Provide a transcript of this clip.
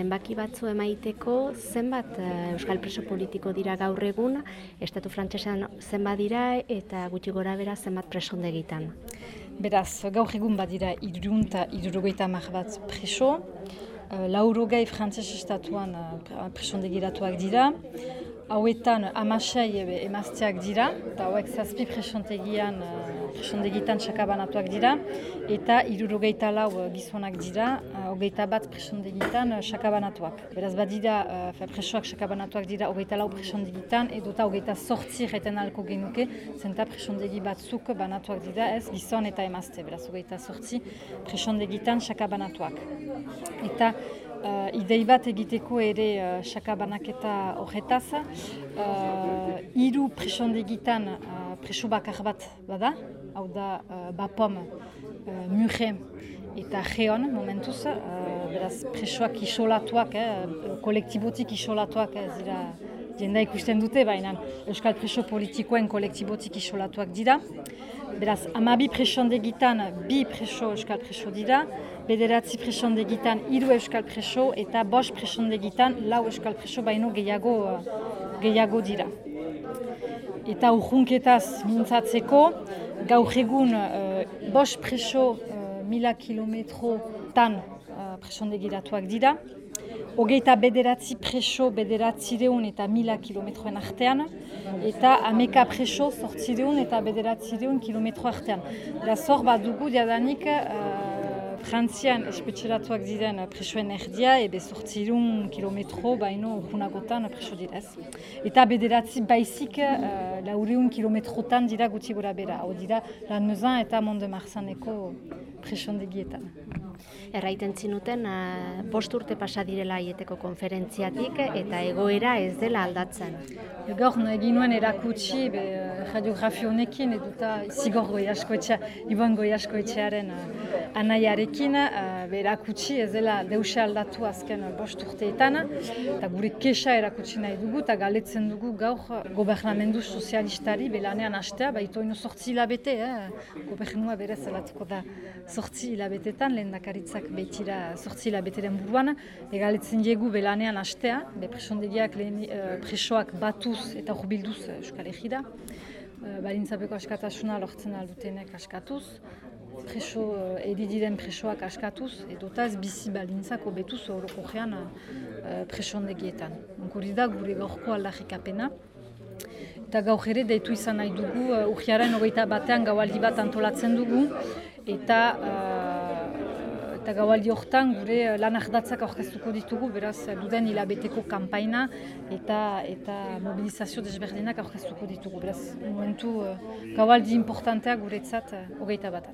zenbaki batzu emaiteko zenbat eh, euskal preso politiko dira gaur egun, estatu frantsesan zenbat dira eta gutxi gora bera zenbat presondegitan. Beraz, gaur egun badira irun eta irurogeita hamar bat preso, uh, laurogai frantses estatuan uh, presondegiratuak dira, hauetan amasei emazteak dira, eta hauek zazpi presontegian, presondegitan sakabanatuak dira, eta irurogeita lau uh, gizonak dira, uh, hogeita bat presondegitan sakabanatuak. Beraz, badira uh, presoak sakabanatuak dira hogeita lau presondegitan, edota hogeita sortzi reten alko genuke, zenta presondegi batzuk banatuak dira, ez gizon eta emazte, beraz, hogeita sortzi presondegitan sakabanatuak. Eta Uh, idei bat egiteko ere uh, saka banaketa horretaz. Uh, iru presondegitan uh, preso bakar bat bada, hau da uh, bapom, uh, mure eta geon momentuz. Uh, beraz presoak isolatuak, eh, kolektibotik isolatuak ez dira jenda ikusten dute, baina Euskal Preso politikoen kolektibotik isolatuak dira. Beraz, amabi presondegitan bi preso Euskal Preso dira, bederatzi presondegitan hiru Euskal Preso eta bos presondegitan lau Euskal Preso baino gehiago, gehiago dira. Eta urjunketaz mintzatzeko, gaur egun uh, bos preso uh, mila kilometrotan uh, presondegiratuak dira, hogeita bederatzi preso bederatzireun eta mila kilometroen artean, eta ameka preso sortzireun eta bederatzireun kilometro artean. Da zor bat dugu diadanik uh, Frantzian espetxeratuak diren presoen erdia, ebe sortzireun kilometro baino junagotan preso direz. Eta bederatzi baizik uh, laureun kilometrotan dira guti gura bera. Hau dira lan mezan eta monde marzaneko presondegietan. Erraiten zinuten, uh, bost urte pasa direla aieteko konferentziatik eta egoera ez dela aldatzen. Gaur egin nuen erakutsi be, radiografi honekin eduta zigor goiaskoetxea, Iban goiaskoetxearen uh, anaiarekin be, erakutsi ez dela deuse aldatu azken bost urteetan eta gure kesa erakutsi nahi dugu eta galetzen dugu gaur gobernamendu sozialistari belanean hastea, baito ino sortzi hilabete, eh? gobernua berez alatuko da sortzi hilabetetan, lehen dakaritzak behitira sortzi hilabeteren buruan, egaletzen diegu belanean hastea, be presondegiak lehen, uh, presoak batuz eta jurbilduz Euskal Egira. Balintzapeko askatasuna lortzen aldutenek askatuz, preso, edidiren presoak askatuz, edota ez bizi balintzako betuz horoko gean presondegietan. Hori da gure gaurko aldarrikapena. Eta gaur ere deitu izan nahi dugu, urriaren hogeita batean gaualdi bat antolatzen dugu, eta eta gaualdi hortan gure lan ardatzak aurkeztuko ditugu, beraz duden hilabeteko kanpaina eta eta mobilizazio desberdinak aurkeztuko ditugu. Beraz, momentu gaualdi importanteak guretzat hogeita bat.